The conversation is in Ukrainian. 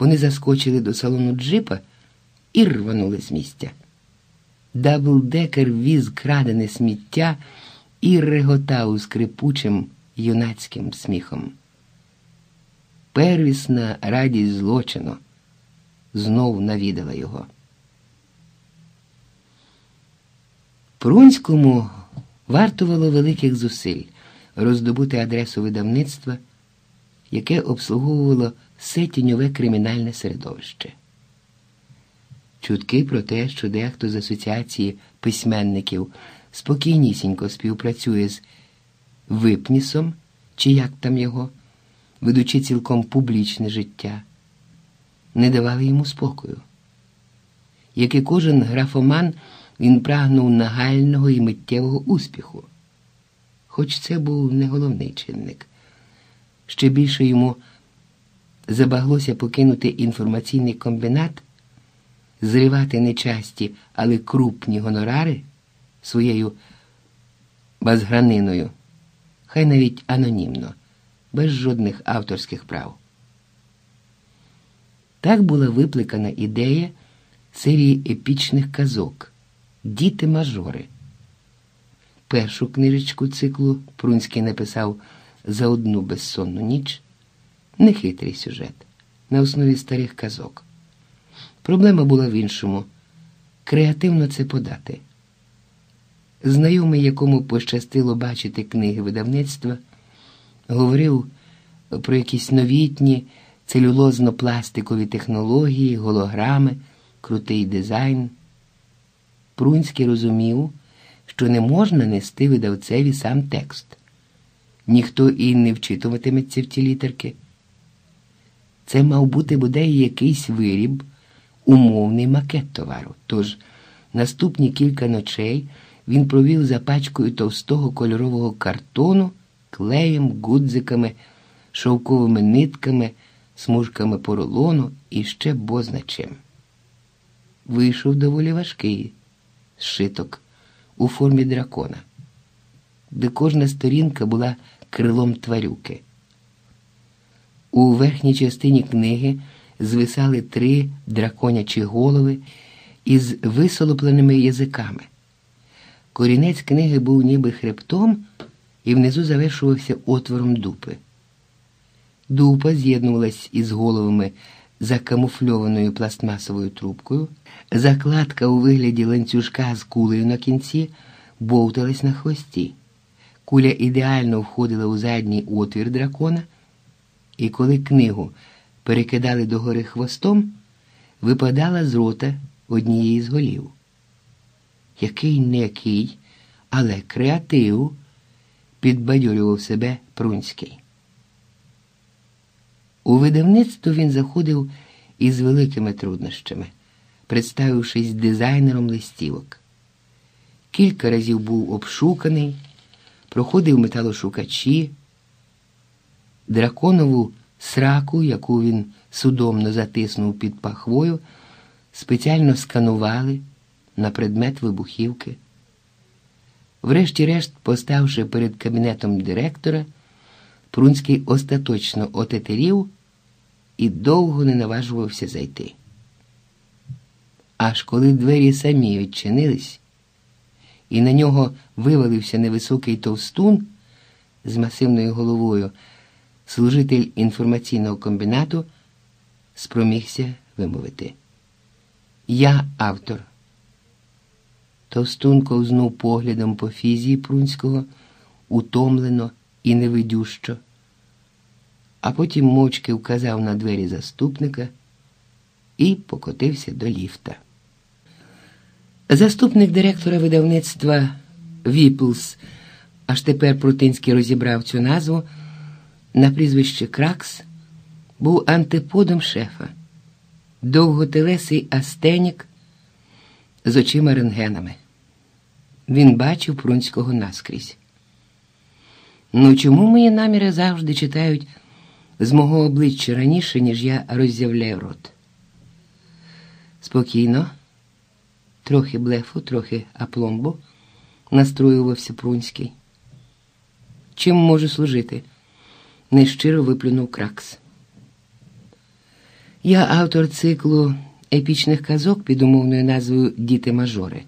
Вони заскочили до салону джипа і рванули з місця. Даблдекер віз крадене сміття і реготав скрипучим юнацьким сміхом. Первісна радість злочину знов навідала його. Прунському вартувало великих зусиль роздобути адресу видавництва, яке обслуговувало все тіньове кримінальне середовище. Чутки про те, що дехто з асоціації письменників спокійнісінько співпрацює з Випнісом, чи як там його, ведучи цілком публічне життя, не давали йому спокою. Як і кожен графоман, він прагнув нагального і миттєвого успіху. Хоч це був не головний чинник. Ще більше йому забаглося покинути інформаційний комбінат, зривати нечасті, але крупні гонорари своєю базграниною, хай навіть анонімно, без жодних авторських прав. Так була викликана ідея серії епічних казок Діти мажори. Першу книжечку циклу Прунський написав за одну безсонну ніч. Нехитрий сюжет на основі старих казок. Проблема була в іншому креативно це подати. Знайомий, якому пощастило бачити книги видавництва, говорив про якісь новітні целюлозно-пластикові технології, голограми, крутий дизайн. Прунський розумів, що не можна нести видавцеві сам текст. Ніхто і не вчитуватиметься в ці літерки. Це мав бути бодай якийсь виріб, умовний макет товару. Тож наступні кілька ночей він провів за пачкою товстого кольорового картону, клеєм, гудзиками, шовковими нитками, смужками поролону і ще бозна чим. Вийшов доволі важкий зшиток у формі дракона, де кожна сторінка була крилом тварюки. У верхній частині книги звисали три драконячі голови із висолопленими язиками. Корінець книги був ніби хребтом і внизу завершувався отвором дупи. Дупа з'єднувалась із головами закамуфльованою пластмасовою трубкою, закладка у вигляді ланцюжка з кулею на кінці бовталась на хвості. Куля ідеально входила у задній отвір дракона, і коли книгу перекидали догори хвостом, випадала з рота однієї з голів. Який не який, але креатив, підбадьорював себе Прунський. У видавництво він заходив із великими труднощами, представившись дизайнером листівок. Кілька разів був обшуканий, проходив металошукачі, драконову сраку, яку він судомно затиснув під пахвою, спеціально сканували на предмет вибухівки. Врешті-решт, поставши перед кабінетом директора, Прунський остаточно отетерів і довго не наважувався зайти. Аж коли двері самі відчинились, і на нього вивалився невисокий товстун з масивною головою, служитель інформаційного комбінату спромігся вимовити. Я автор. Товстун ковзнув поглядом по фізії Прутинського утомлено і невидющо, а потім мовчки вказав на двері заступника і покотився до ліфта. Заступник директора видавництва Віплс, аж тепер Прутинський розібрав цю назву, на прізвище Кракс, був антиподом шефа, довготелесий астенік з очима рентгенами. Він бачив Прунського наскрізь. Ну чому мої наміри завжди читають з мого обличчя раніше, ніж я роззявляю рот? Спокійно, трохи блефу, трохи апломбу, настроювався Прунський. Чим можу служити? Нещиро виплюнув кракс. Я автор циклу епічних казок під умовною назвою Діти мажори.